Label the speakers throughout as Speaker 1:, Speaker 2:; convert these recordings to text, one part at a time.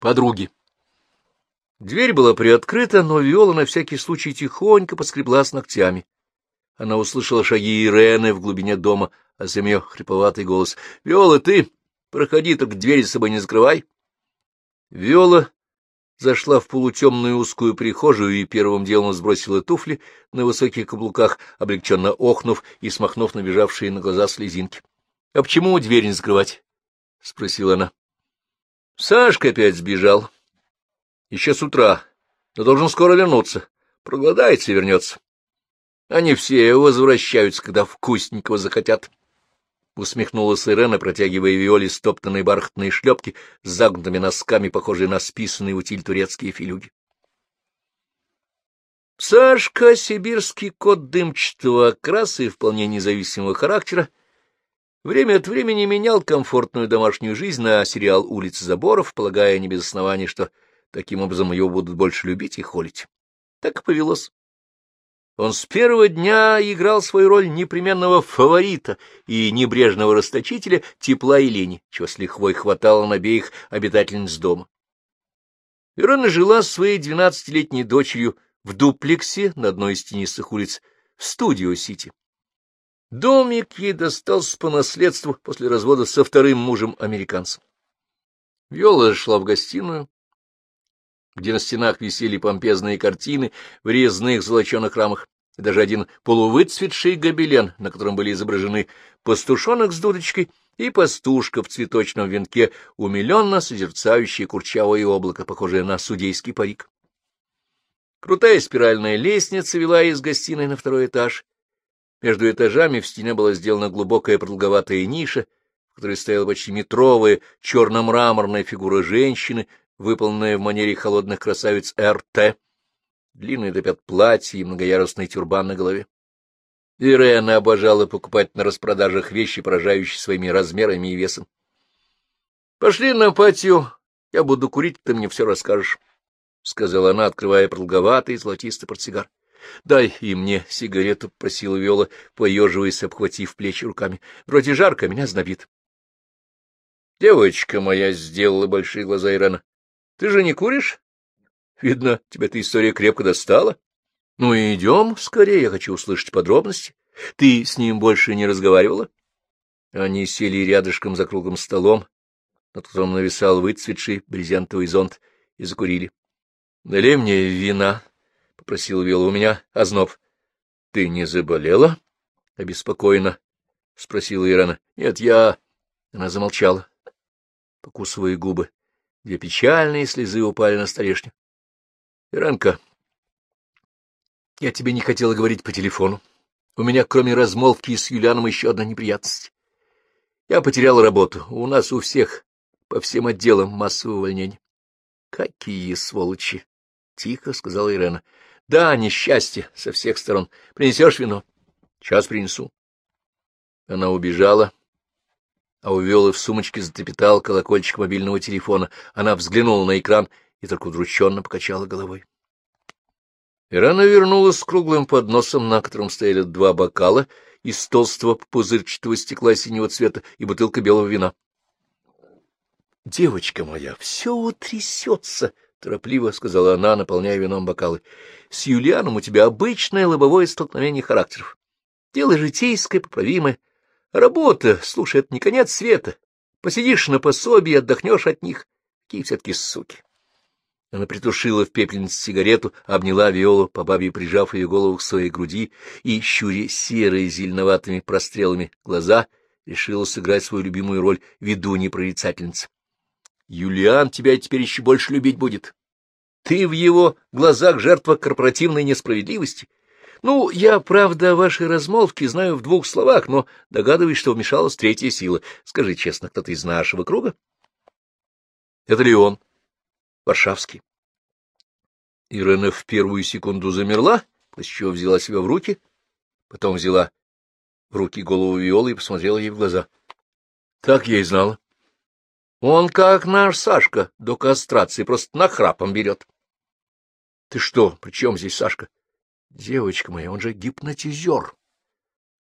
Speaker 1: подруги. Дверь была приоткрыта, но Виола на всякий случай тихонько поскребла с ногтями. Она услышала шаги Ирены в глубине дома, а за ее хрипловатый голос. — Виола, ты проходи, только дверь с собой не закрывай. Виола зашла в полутемную узкую прихожую и первым делом сбросила туфли на высоких каблуках, облегченно охнув и смахнув набежавшие на глаза слезинки. — А почему дверь не закрывать? — спросила она. — Сашка опять сбежал. Еще с утра, но должен скоро вернуться. Проголодается и вернется. Они все возвращаются, когда вкусненького захотят. — усмехнулась Ирена, протягивая Виоле стоптанные бархатные шлепки с загнутыми носками, похожие на списанные утиль турецкие филюги. Сашка, сибирский кот дымчатого окраса и вполне независимого характера, время от времени менял комфортную домашнюю жизнь на сериал «Улицы заборов», полагая не без оснований, что таким образом его будут больше любить и холить. Так и повелось. Он с первого дня играл свою роль непременного фаворита и небрежного расточителя тепла и лени, чего с лихвой хватало на обеих обитательниц дома. Верона жила с своей двенадцатилетней дочерью в дуплексе на одной из тенистых улиц в Студио-Сити. Домик ей достался по наследству после развода со вторым мужем-американцем. Виола шла в гостиную, где на стенах висели помпезные картины в резных золоченых рамах, и даже один полувыцветший гобелен, на котором были изображены пастушонок с дудочкой и пастушка в цветочном венке, умиленно созерцающее курчавое облако, похожее на судейский парик. Крутая спиральная лестница вела из гостиной на второй этаж. Между этажами в стене была сделана глубокая продолговатая ниша, в которой стояла почти метровая черно-мраморная фигура женщины выполненное в манере холодных красавиц РТ, длинный до пят платье и многоярусный тюрбан на голове. Ирена обожала покупать на распродажах вещи, поражающие своими размерами и весом. — Пошли на патио, я буду курить, ты мне все расскажешь, — сказала она, открывая продолговатый золотистый портсигар. — Дай и мне сигарету, — просила Виола, поеживаясь, обхватив плечи руками. — Вроде жарко, меня знобит. Девочка моя сделала большие глаза Ирена. Ты же не куришь? Видно, тебя эта история крепко достала. Ну и идем скорее, я хочу услышать подробности. Ты с ним больше не разговаривала? Они сели рядышком за круглым столом, над которым нависал выцветший брезентовый зонт, и закурили. — Налей мне вина, — попросил Вилла. — У меня озноб. — Ты не заболела? — обеспокоенно, — спросила Ирана. — Нет, я... Она замолчала, покусывая губы. Две печальные слезы упали на столешню. — Иранка, я тебе не хотела говорить по телефону. У меня, кроме размолвки с Юлианом, еще одна неприятность. Я потерял работу. У нас у всех по всем отделам массовое увольнение. — Какие сволочи! — тихо сказала Ирена. — Да, несчастье со всех сторон. Принесешь вино? — Сейчас принесу. Она убежала, а у Виолы в сумочке затрепетал колокольчик мобильного телефона. Она взглянула на экран и только удрученно покачала головой. Ирана вернулась с круглым подносом, на котором стояли два бокала из толстого пузырчатого стекла синего цвета и бутылка белого вина. — Девочка моя, все утрясется, — торопливо сказала она, наполняя вином бокалы. — С Юлианом у тебя обычное лобовое столкновение характеров. Дело житейское, поправимое, Работа, слушай, это не конец света. Посидишь на пособии, отдохнешь от них. Какие все-таки суки. Она притушила в пепельнице сигарету, обняла Виолу, по бабе прижав ее голову к своей груди и, щуря серые зеленоватыми прострелами глаза, решила сыграть свою любимую роль ведуньи прорицательницы. Юлиан тебя теперь еще больше любить будет. Ты в его глазах жертва корпоративной несправедливости. Ну, я, правда, ваши размолвки знаю в двух словах, но догадываюсь, что вмешалась третья сила. Скажи честно, кто-то из нашего круга? Это ли он? Варшавский. Ирена в первую секунду замерла, после чего взяла себя в руки, потом взяла в руки голову Виолы и посмотрела ей в глаза. Так я и знала. Он как наш Сашка до кастрации, просто нахрапом берет. — Ты что, при чем здесь Сашка? — Девочка моя, он же гипнотизер.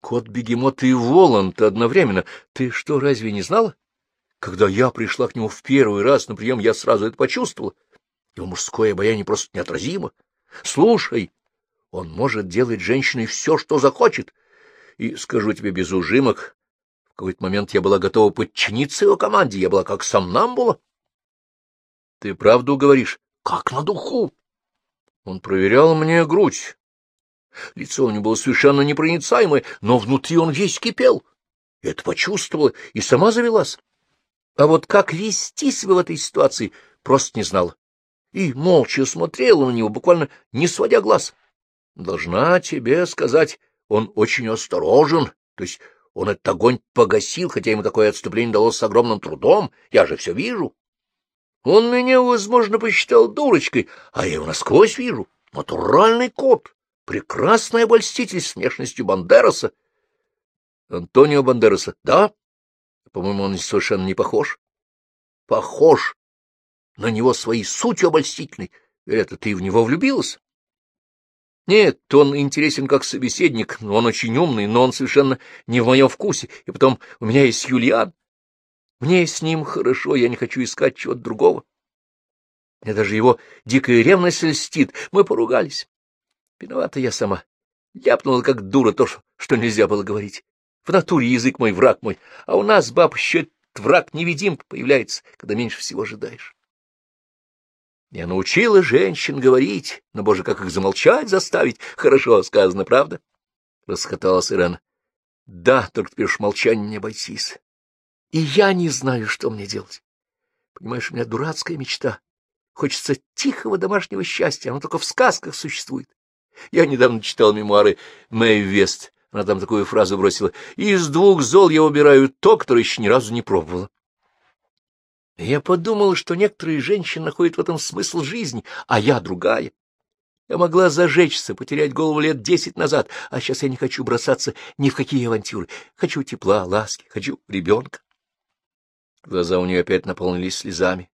Speaker 1: Кот-бегемот и Воланд одновременно. Ты что, разве не знала? Когда я пришла к нему в первый раз на прием, я сразу это почувствовала. Его мужское обаяние просто неотразимо. Слушай, он может делать женщиной все, что захочет. И, скажу тебе без ужимок, в какой-то момент я была готова подчиниться его команде, я была как сомнамбула. Ты правду говоришь? Как на духу. Он проверял мне грудь. Лицо у него было совершенно непроницаемое, но внутри он весь кипел. Я это почувствовала и сама завелась. А вот как вести себя в этой ситуации, просто не знала. И молча смотрела на него, буквально не сводя глаз. Должна тебе сказать, он очень осторожен, то есть он этот огонь погасил, хотя ему такое отступление далось с огромным трудом, я же все вижу. Он меня, возможно, посчитал дурочкой, а я его насквозь вижу. Натуральный кот, прекрасный обольститель с внешностью Бандераса. Антонио Бандераса, да? По-моему, он совершенно не похож. Похож на него своей сутью обольстительной. Это ты в него влюбилась? Нет, он интересен как собеседник, он очень умный, но он совершенно не в моем вкусе. И потом у меня есть Юлиан. Мне с ним хорошо, я не хочу искать чего-то другого. Мне даже его дикая ревность льстит. Мы поругались. Виновата я сама. Ляпнула, как дура, то, что нельзя было говорить. В натуре язык мой, враг мой, а у нас, баб, еще враг невидимка появляется, когда меньше всего ожидаешь. Я научила женщин говорить, но, боже, как их замолчать заставить, хорошо сказано, правда? — расхоталась Ирена. — Да, только теперь уж молчание не обойтись. И я не знаю, что мне делать. Понимаешь, у меня дурацкая мечта. Хочется тихого домашнего счастья, оно только в сказках существует. Я недавно читал мемуары Мэй Вест. Она там такую фразу бросила. «Из двух зол я убираю то, которое еще ни разу не пробовала». Я подумал, что некоторые женщины находят в этом смысл жизни, а я другая. Я могла зажечься, потерять голову лет десять назад, а сейчас я не хочу бросаться ни в какие авантюры. Хочу тепла, ласки, хочу ребенка. Глаза у нее опять наполнились слезами.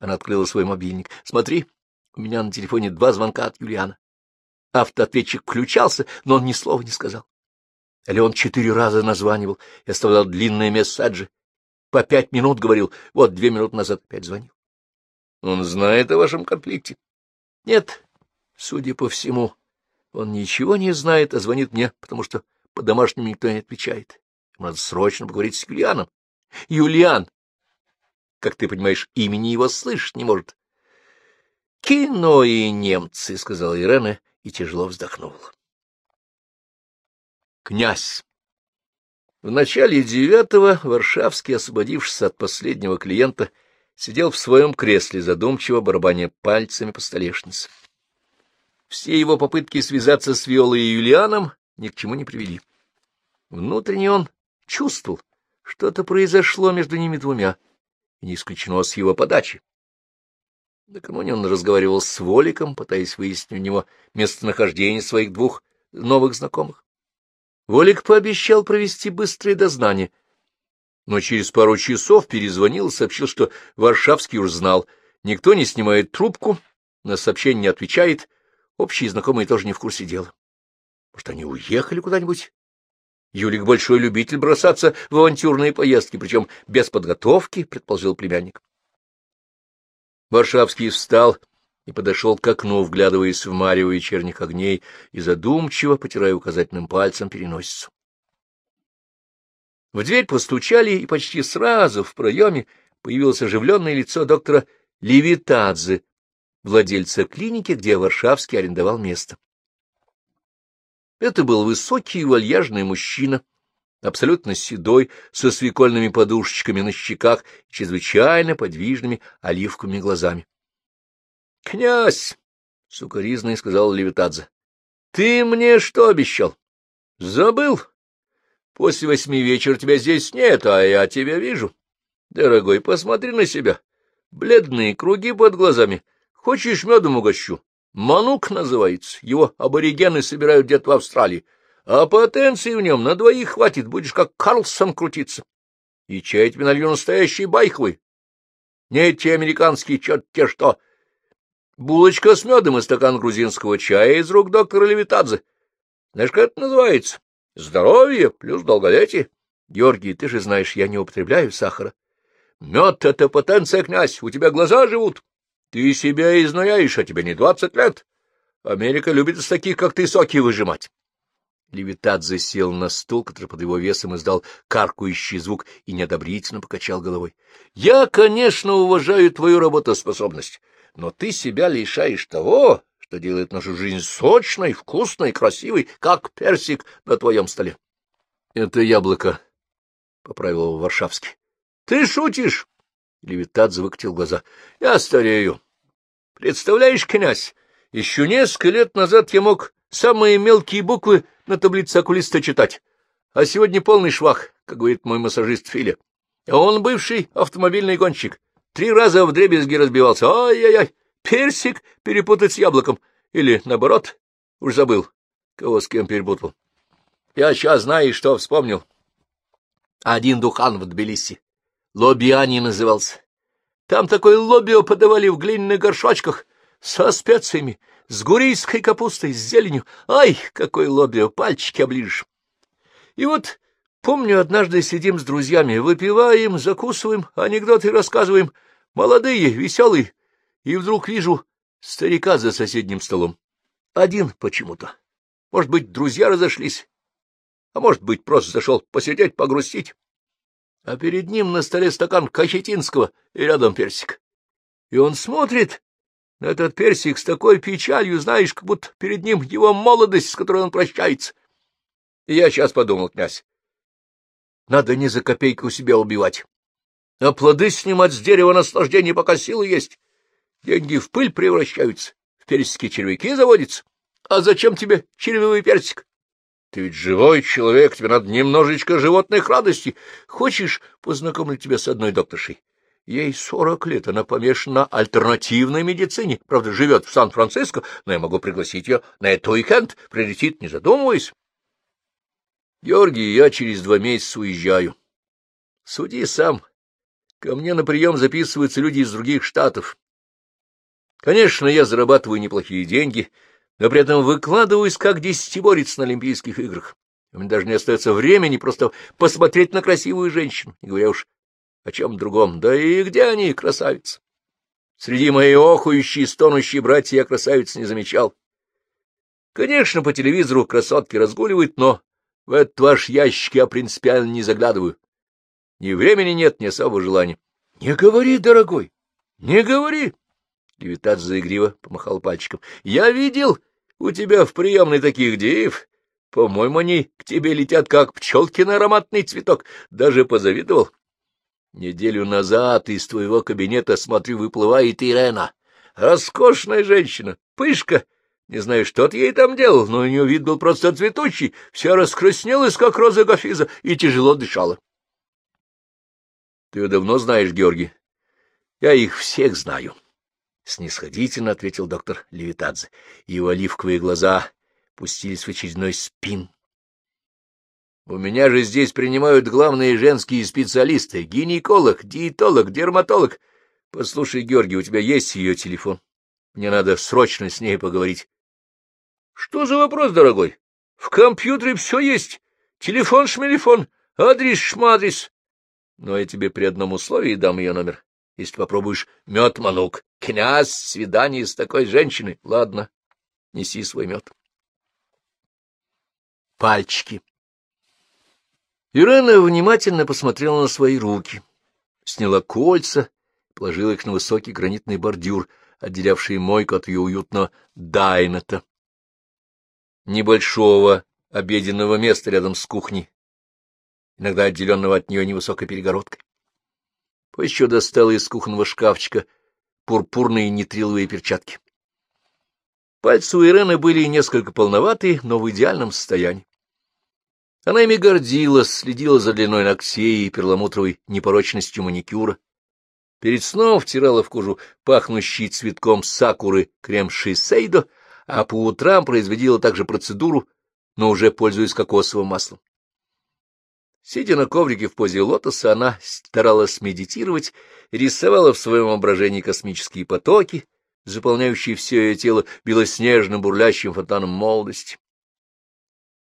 Speaker 1: Она открыла свой мобильник. «Смотри, у меня на телефоне два звонка от Юлиана. Автоответчик включался, но он ни слова не сказал. Или он четыре раза названивал и оставлял длинные месседжи. По пять минут говорил, вот две минуты назад опять звонил. Он знает о вашем конфликте? Нет, судя по всему, он ничего не знает, а звонит мне, потому что по-домашнему никто не отвечает. Надо срочно поговорить с Юлианом. Юлиан, как ты понимаешь, имени его слышать не может. — Кино и немцы, — сказала Ирена и тяжело вздохнула. Князь. В начале девятого Варшавский, освободившись от последнего клиента, сидел в своем кресле, задумчиво барабаня пальцами по столешнице. Все его попытки связаться с Виолой и Юлианом ни к чему не привели. Внутренне он чувствовал, что-то произошло между ними двумя, и не исключено с его подачи. Накануне он разговаривал с Воликом, пытаясь выяснить у него местонахождение своих двух новых знакомых. Волик пообещал провести быстрое дознание, но через пару часов перезвонил и сообщил, что Варшавский уж знал. Никто не снимает трубку, на сообщение не отвечает, общие знакомые тоже не в курсе дела. Может, они уехали куда-нибудь? Юлик большой любитель бросаться в авантюрные поездки, причем без подготовки, предположил племянник. Варшавский встал и подошел к окну, вглядываясь в марево вечерних огней и задумчиво, потирая указательным пальцем переносицу. В дверь постучали, и почти сразу в проеме появилось оживленное лицо доктора Левитадзе, владельца клиники, где Варшавский арендовал место. Это был высокий и вальяжный мужчина, абсолютно седой, со свекольными подушечками на щеках чрезвычайно подвижными оливковыми глазами. — Князь! — сукоризный сказал Левитадзе. — Ты мне что обещал? — Забыл? После восьми вечера тебя здесь нет, а я тебя вижу. Дорогой, посмотри на себя. Бледные круги под глазами. Хочешь, медом угощу? Манук называется. Его аборигены собирают где-то в Австралии. А потенции в нем на двоих хватит, будешь как Карлсон крутиться. И чай тебе налью настоящий байховый. Не эти американские, черт те что. Булочка с медом и стакан грузинского чая из рук доктора Левитадзе. Знаешь, как это называется? Здоровье плюс долголетие. Георгий, ты же знаешь, я не употребляю сахара. Мед — это потенция, князь, у тебя глаза живут. Ты себя изнаяешь, а тебе не двадцать лет. Америка любит из таких, как ты, соки выжимать. Левитадзе сел на стул, который под его весом издал каркающий звук и неодобрительно покачал головой. — Я, конечно, уважаю твою работоспособность, но ты себя лишаешь того, что делает нашу жизнь сочной, вкусной, красивой, как персик на твоем столе. — Это яблоко, — поправил его Варшавский. — Ты шутишь? — Левитадзе выкатил глаза. — Я старею. Представляешь, князь, еще несколько лет назад я мог самые мелкие буквы на таблице окулиста читать. А сегодня полный швах, как говорит мой массажист Филя. А он бывший автомобильный гонщик. Три раза в дребезги разбивался. Ай-яй-яй, персик перепутать с яблоком. Или наоборот, уж забыл, кого с кем перепутал. Я сейчас знаешь, что вспомнил. Один духан в Тбилиси. Лобиани назывался. Там такой лобио подавали в глиняных горшочках со специями, с гурийской капустой, с зеленью. Ай, какой лобио, пальчики оближешь. И вот, помню, однажды сидим с друзьями, выпиваем, закусываем, анекдоты рассказываем, молодые, веселые, и вдруг вижу старика за соседним столом. Один почему-то. Может быть, друзья разошлись, а может быть, просто зашел посидеть, погрустить. А перед ним на столе стакан кахетинского и рядом персик. И он смотрит этот персик с такой печалью, знаешь, как будто перед ним его молодость, с которой он прощается. И я сейчас подумал, князь, надо не за копейку себя убивать, а плоды снимать с дерева наслаждения, пока силы есть. Деньги в пыль превращаются, в персике червяки заводятся. А зачем тебе червивый персик? Ты ведь живой человек, тебе надо немножечко животных радостей. Хочешь, познакомлю тебя с одной докторшей? Ей сорок лет, она помешана на альтернативной медицине. Правда, живет в Сан-Франциско, но я могу пригласить ее на этот уикенд. Прилетит, не задумываясь. Георгий, я через два месяца уезжаю. Суди сам. Ко мне на прием записываются люди из других штатов. Конечно, я зарабатываю неплохие деньги, но при этом выкладываюсь как десятиборец на Олимпийских играх. У меня даже не остается времени просто посмотреть на красивую женщину, не говоря уж о чем другом. Да и где они, красавицы? Среди моей охующей, стонущей братья я красавиц не замечал. Конечно, по телевизору красотки разгуливают, но в этот ваш ящик я принципиально не заглядываю. Ни времени нет, ни особого желания. — Не говори, дорогой, не говори. Левитат заигриво помахал пальчиком. — Я видел у тебя в приемной таких дев. По-моему, они к тебе летят, как пчелки на ароматный цветок. Даже позавидовал. Неделю назад из твоего кабинета, смотрю, выплывает Ирена. Роскошная женщина, пышка. Не знаю, что ты ей там делал, но у нее вид был просто цветущий, вся раскраснелась, как роза Гафиза, и тяжело дышала. — Ты ее давно знаешь, Георгий? — Я их всех знаю. — снисходительно ответил доктор Левитадзе. Его оливковые глаза пустились в очередной спин. У меня же здесь принимают главные женские специалисты — гинеколог, диетолог, дерматолог. Послушай, Георгий, у тебя есть ее телефон? Мне надо срочно с ней поговорить. — Что за вопрос, дорогой? В компьютере все есть. Телефон-шмелефон, адрес-шмадрес. Но я тебе при одном условии дам ее номер. Если попробуешь мед-манук. Князь, свидание с такой женщиной. Ладно, неси свой мед. Пальчики. Ирена внимательно посмотрела на свои руки, сняла кольца, положила их на высокий гранитный бордюр, отделявший мойку от ее уютного дайната, небольшого обеденного места рядом с кухней, иногда отделенного от нее невысокой перегородкой. Еще достала из кухонного шкафчика пурпурные нитриловые перчатки. Пальцы у Ирены были несколько полноватые, но в идеальном состоянии. Она ими гордилась, следила за длиной ногтей и перламутровой непорочностью маникюра. Перед сном втирала в кожу пахнущий цветком сакуры крем шисейдо, а по утрам производила также процедуру, но уже пользуясь кокосовым маслом. Сидя на коврике в позе лотоса, она старалась медитировать, рисовала в своем воображении космические потоки, заполняющие все ее тело белоснежным бурлящим фонтаном молодости.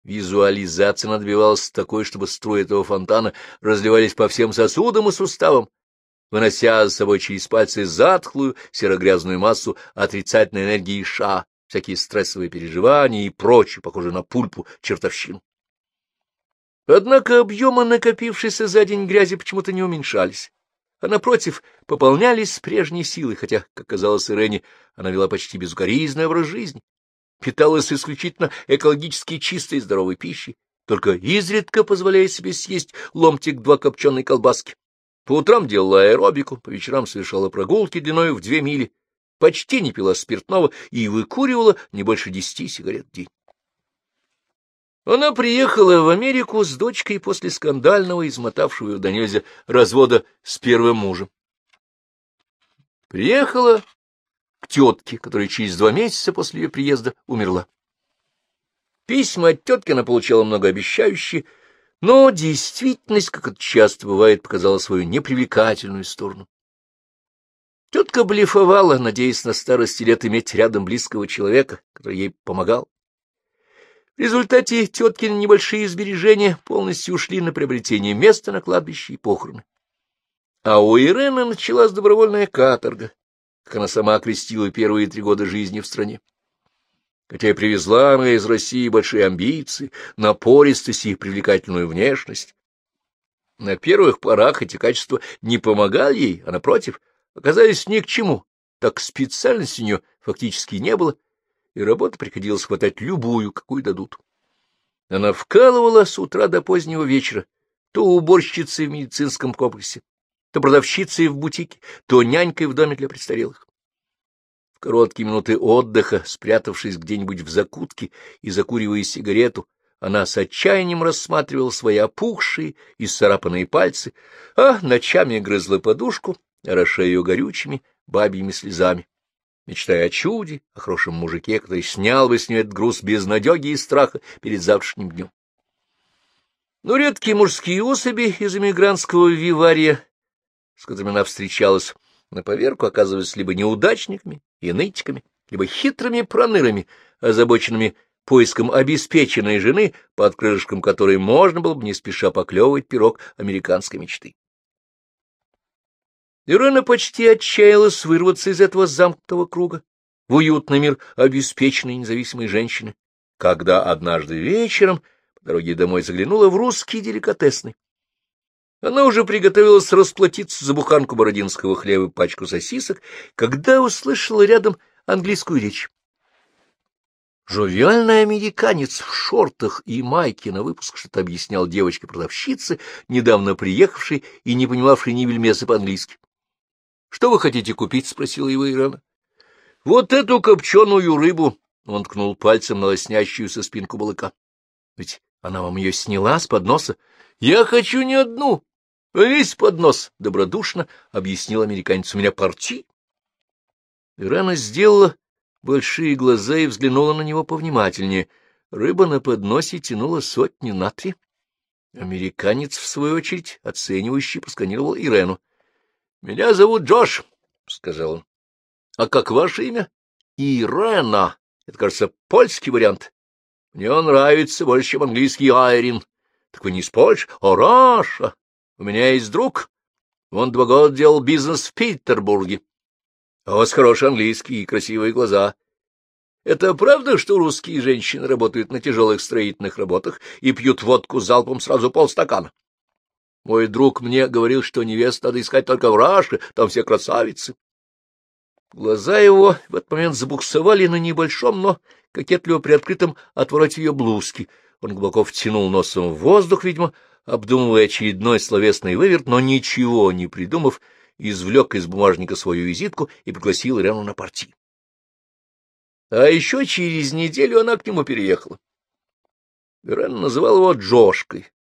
Speaker 1: Визуализация надбивалась такой, чтобы струи этого фонтана разливались по всем сосудам и суставам, вынося с собой через пальцы затхлую серогрязную массу отрицательной энергии ша, всякие стрессовые переживания и прочее, похоже на пульпу чертовщину. Однако объемы накопившейся за день грязи почему-то не уменьшались, а, напротив, пополнялись с прежней силой, хотя, как казалось Ирене, она вела почти безукоризненный образ жизни, питалась исключительно экологически чистой и здоровой пищей, только изредка позволяя себе съесть ломтик-два копченой колбаски. По утрам делала аэробику, по вечерам совершала прогулки длиной в две мили, почти не пила спиртного и выкуривала не больше десяти сигарет в день. Она приехала в Америку с дочкой после скандального, измотавшего ее до нельзя, развода с первым мужем. Приехала к тетке, которая через два месяца после ее приезда умерла. Письма от тетки она получала многообещающие, но действительность, как это часто бывает, показала свою непривлекательную сторону. Тетка блефовала, надеясь на старости лет иметь рядом близкого человека, который ей помогал. В результате теткины небольшие сбережения полностью ушли на приобретение места на кладбище и похороны. А у Ирены началась добровольная каторга, как она сама окрестила первые три года жизни в стране. Хотя и привезла она из России большие амбиции, напористость и привлекательную внешность. На первых порах эти качества не помогали ей, а, напротив, оказались ни к чему, так специальности у нее фактически не было, и работы приходилось хватать любую, какую дадут. Она вкалывала с утра до позднего вечера, то уборщицей в медицинском комплексе, то продавщицей в бутике, то нянькой в доме для престарелых. В короткие минуты отдыха, спрятавшись где-нибудь в закутке и закуривая сигарету, она с отчаянием рассматривала свои опухшие и сцарапанные пальцы, а ночами грызла подушку, орошая ее горючими бабьими слезами мечтая о чуде, о хорошем мужике, который снял бы с нее этот груз безнадеги и страха перед завтрашним днем. Но редкие мужские особи из эмигрантского вивария, с которыми она встречалась, на поверку оказывались либо неудачниками и нытиками, либо хитрыми пронырами, озабоченными поиском обеспеченной жены, под крышком которой можно было бы не спеша поклевывать пирог американской мечты. Ирена почти отчаялась вырваться из этого замкнутого круга в уютный мир обеспеченной независимой женщины, когда однажды вечером по дороге домой заглянула в русский деликатесный. Она уже приготовилась расплатиться за буханку бородинского хлеба и пачку сосисок, когда услышала рядом английскую речь. Жовиальный американец в шортах и майке на выпуск что-то объяснял девочке-продавщице, недавно приехавшей и не понимавшей ни бельмеса по-английски. Что вы хотите купить? — спросила его Ирана. — Вот эту копченую рыбу. Он ткнул пальцем на лоснящуюся спинку балыка. — Ведь она вам ее сняла с подноса. — Я хочу не одну, а весь поднос, — добродушно объяснил американец. — У меня парти. Ирана сделала большие глаза и взглянула на него повнимательнее. Рыба на подносе тянула сотни на три. Американец, в свою очередь, оценивающий, посканировал Ирену. — Меня зовут Джош, — сказал он. — А как ваше имя? — Ирена. Это, кажется, польский вариант. Мне он нравится больше, чем английский Айрин. Так вы не из Польши, а. У меня есть друг. Он два года делал бизнес в Петербурге. А у вас хороший английский и красивые глаза. Это правда, что русские женщины работают на тяжелых строительных работах и пьют водку залпом сразу полстакана? Мой друг мне говорил, что невест надо искать только в Раше, там все красавицы. Глаза его в этот момент забуксовали на небольшом, но кокетливо приоткрытом отвороте ее блузки. Он глубоко втянул носом в воздух, видимо, обдумывая очередной словесный выверт, но ничего не придумав, извлек из бумажника свою визитку и пригласил Ирену на партии. А еще через неделю она к нему переехала. Ирен называл его Джошкой,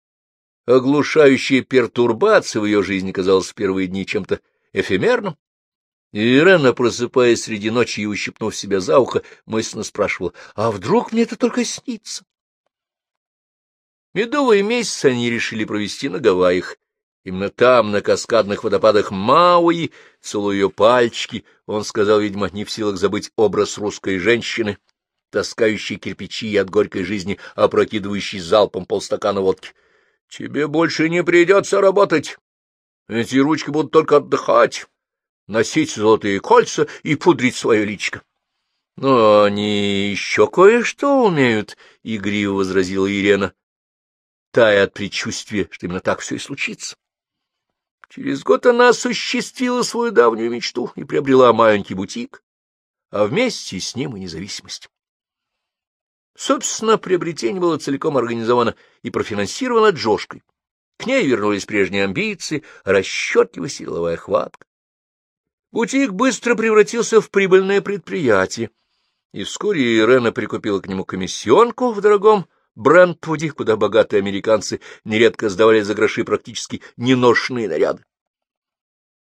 Speaker 1: Оглушающая пертурбация в ее жизни казалась в первые дни чем-то эфемерным. И Ирена, просыпаясь среди ночи и ущипнув себя за ухо, мысленно спрашивала, а вдруг мне это только снится? Медовый месяц они решили провести на Гавайях. Именно там, на каскадных водопадах Мауи, целуя ее пальчики, он сказал, видимо, не в силах забыть образ русской женщины, таскающей кирпичи от горькой жизни, опрокидывающей залпом полстакана водки. Тебе больше не придется работать. Эти ручки будут только отдыхать, носить золотые кольца и пудрить свое личико. — Но они еще кое-что умеют, — игриво возразила Ирена, тая от предчувствия, что именно так все и случится. Через год она осуществила свою давнюю мечту и приобрела маленький бутик, а вместе с ним и независимость. Собственно, приобретение было целиком организовано и профинансировано Джошкой. К ней вернулись прежние амбиции, расчетливость и деловая хватка. Бутик быстро превратился в прибыльное предприятие, и вскоре Ирена прикупила к нему комиссионку в дорогом Брентвуде, куда богатые американцы нередко сдавали за гроши практически неношенные наряды.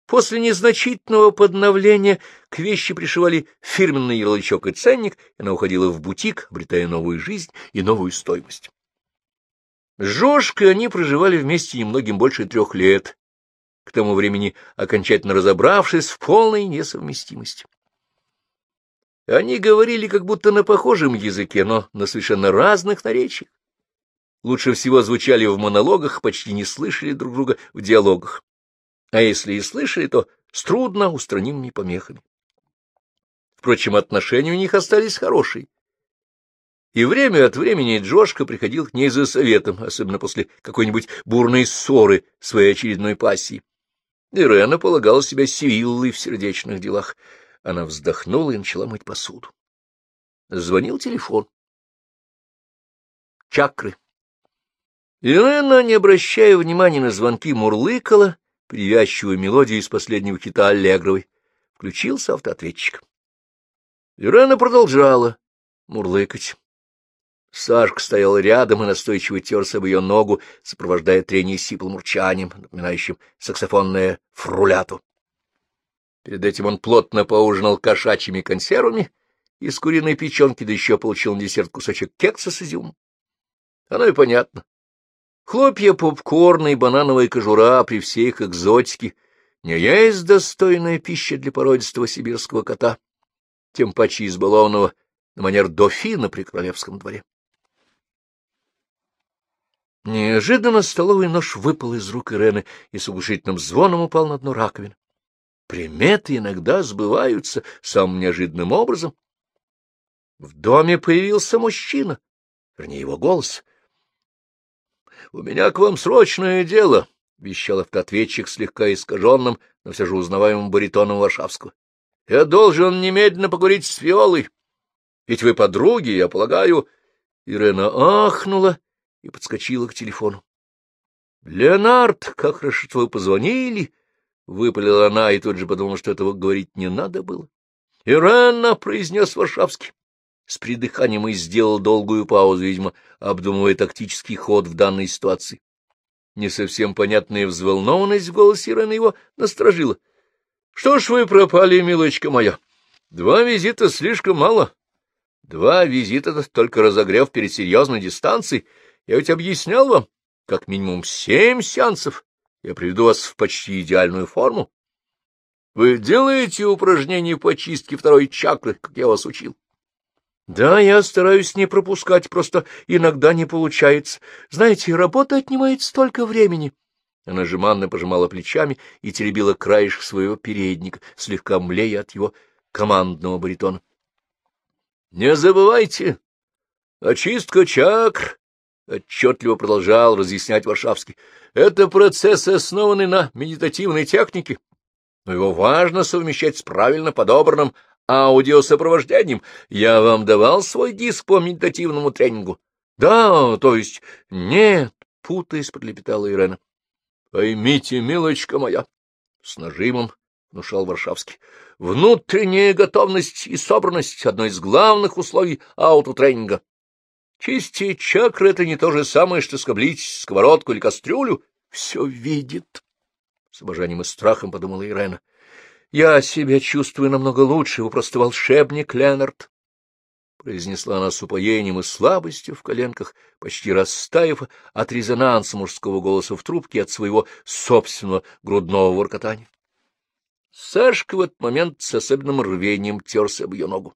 Speaker 1: После незначительного подновления к вещи пришивали фирменный ярлычок и ценник, и она уходила в бутик, обретая новую жизнь и новую стоимость. С Жошкой они проживали вместе немногим больше трех лет, к тому времени окончательно разобравшись в полной несовместимости. Они говорили как будто на похожем языке, но на совершенно разных наречиях. Лучше всего звучали в монологах, почти не слышали друг друга в диалогах. А если и слышали, то с трудно устранимыми помехами. Впрочем, отношения у них остались хорошие. И время от времени Джошка приходил к ней за советом, особенно после какой-нибудь бурной ссоры своей очередной пассии. Ирена полагала себя сивиллой в сердечных делах. Она вздохнула и начала мыть посуду. Звонил телефон. Чакры. Ирена, не обращая внимания на звонки, мурлыкала привязчивую мелодию из последнего хита Аллегровой. Включился автоответчик. Ирена продолжала мурлыкать. Сашка стоял рядом и настойчиво терся об ее ногу, сопровождая трение сиплым урчанием, напоминающим саксофонное фруляту. Перед этим он плотно поужинал кошачьими консервами из куриной печенки, да еще получил на десерт кусочек кекса с изюмом. Оно и понятно. Хлопья попкорна и банановая кожура при всей их экзотике не есть достойная пища для породистого сибирского кота, тем паче избалованного на манер дофина при королевском дворе. Неожиданно столовый нож выпал из рук Ирены и с оглушительным звоном упал на дно раковины. Приметы иногда сбываются самым неожиданным образом. В доме появился мужчина, вернее, его голос. — У меня к вам срочное дело, — вещал автоответчик слегка искаженным, но все же узнаваемым баритоном Варшавского. — Я должен немедленно поговорить с Фиолой. Ведь вы подруги, я полагаю. Ирена ахнула и подскочила к телефону. — Леонард, как хорошо, что вы позвонили! Выпалила она и тут же подумала, что этого говорить не надо было. — Ирена! — произнес Варшавский. С придыханием и сделал долгую паузу, видимо, обдумывая тактический ход в данной ситуации. Не совсем понятная взволнованность в голосе Ирены его насторожила. — Что ж вы пропали, милочка моя? Два визита слишком мало. Два визита — только разогрев перед серьезной дистанцией. Я ведь объяснял вам, как минимум семь сеансов я приведу вас в почти идеальную форму. Вы делаете упражнения по чистке второй чакры, как я вас учил? Да, я стараюсь не пропускать, просто иногда не получается. Знаете, работа отнимает столько времени. Она жеманно пожимала плечами и теребила краешек своего передника, слегка млея от его командного баритона. — Не забывайте, очистка чакр — отчетливо продолжал разъяснять Варшавский. — Это процесс, основанный на медитативной технике, но его важно совмещать с правильно подобранным аудиосопровождением. Я вам давал свой диск по медитативному тренингу? — Да, то есть нет, — путаясь, пролепетала Ирена. — Поймите, милочка моя, — с нажимом внушал Варшавский, — внутренняя готовность и собранность — одно из главных условий аутотренинга. Чистить чакры — это не то же самое, что скоблить сковородку или кастрюлю. Все видит. С обожанием и страхом подумала Ирена. Я себя чувствую намного лучше, вы просто волшебник, Ленард. Произнесла она с упоением и слабостью в коленках, почти растаяв от резонанса мужского голоса в трубке от своего собственного грудного воркотания. Сашка в этот момент с особенным рвением терся об ее ногу.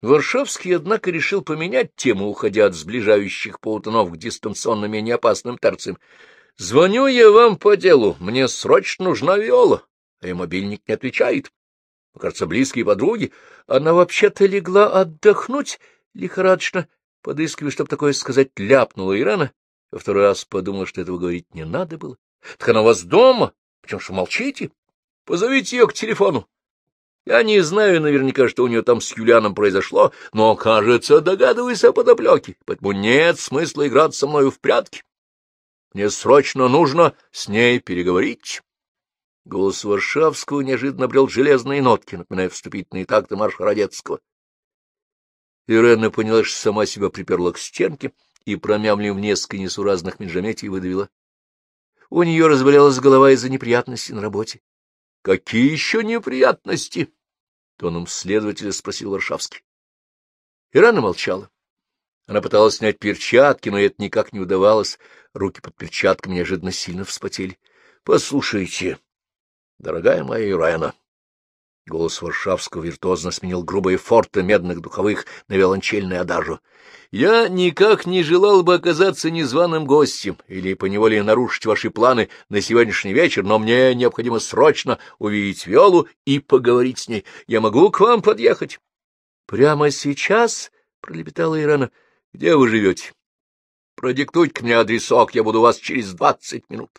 Speaker 1: Варшавский, однако, решил поменять тему, уходя от сближающих полутонов к дистанционно менее опасным терциям. — Звоню я вам по делу. Мне срочно нужна Виола, а ее мобильник не отвечает. Кажется, близкие подруги. Она вообще-то легла отдохнуть, лихорадочно подыскивая, чтобы такое сказать, ляпнула Ирана. Во второй раз подумала, что этого говорить не надо было. — Так она у вас дома? Почему что молчите? Позовите ее к телефону. Я не знаю наверняка, что у нее там с Юлианом произошло, но, кажется, догадываюсь о подоплеке, поэтому нет смысла играть со мною в прятки. Мне срочно нужно с ней переговорить. Голос Варшавского неожиданно обрел железные нотки, напоминая вступительные такты марша Радецкого. Ирена поняла, что сама себя приперла к стенке и, промямлив несколько несуразных межаметий, выдавила. У нее разболелась голова из-за неприятностей на работе. — Какие еще неприятности? — тоном следователя спросил Варшавский. Ирана молчала. Она пыталась снять перчатки, но это никак не удавалось. Руки под перчатками неожиданно сильно вспотели. — Послушайте, дорогая моя Ирена, Голос Варшавского виртуозно сменил грубые форты медных духовых на виолончельное адажу. «Я никак не желал бы оказаться незваным гостем или поневоле нарушить ваши планы на сегодняшний вечер, но мне необходимо срочно увидеть Виолу и поговорить с ней. Я могу к вам подъехать?» «Прямо сейчас?» — пролепетала Ирана. «Где вы живете?» «Продиктуйте мне адресок, я буду у вас через двадцать минут».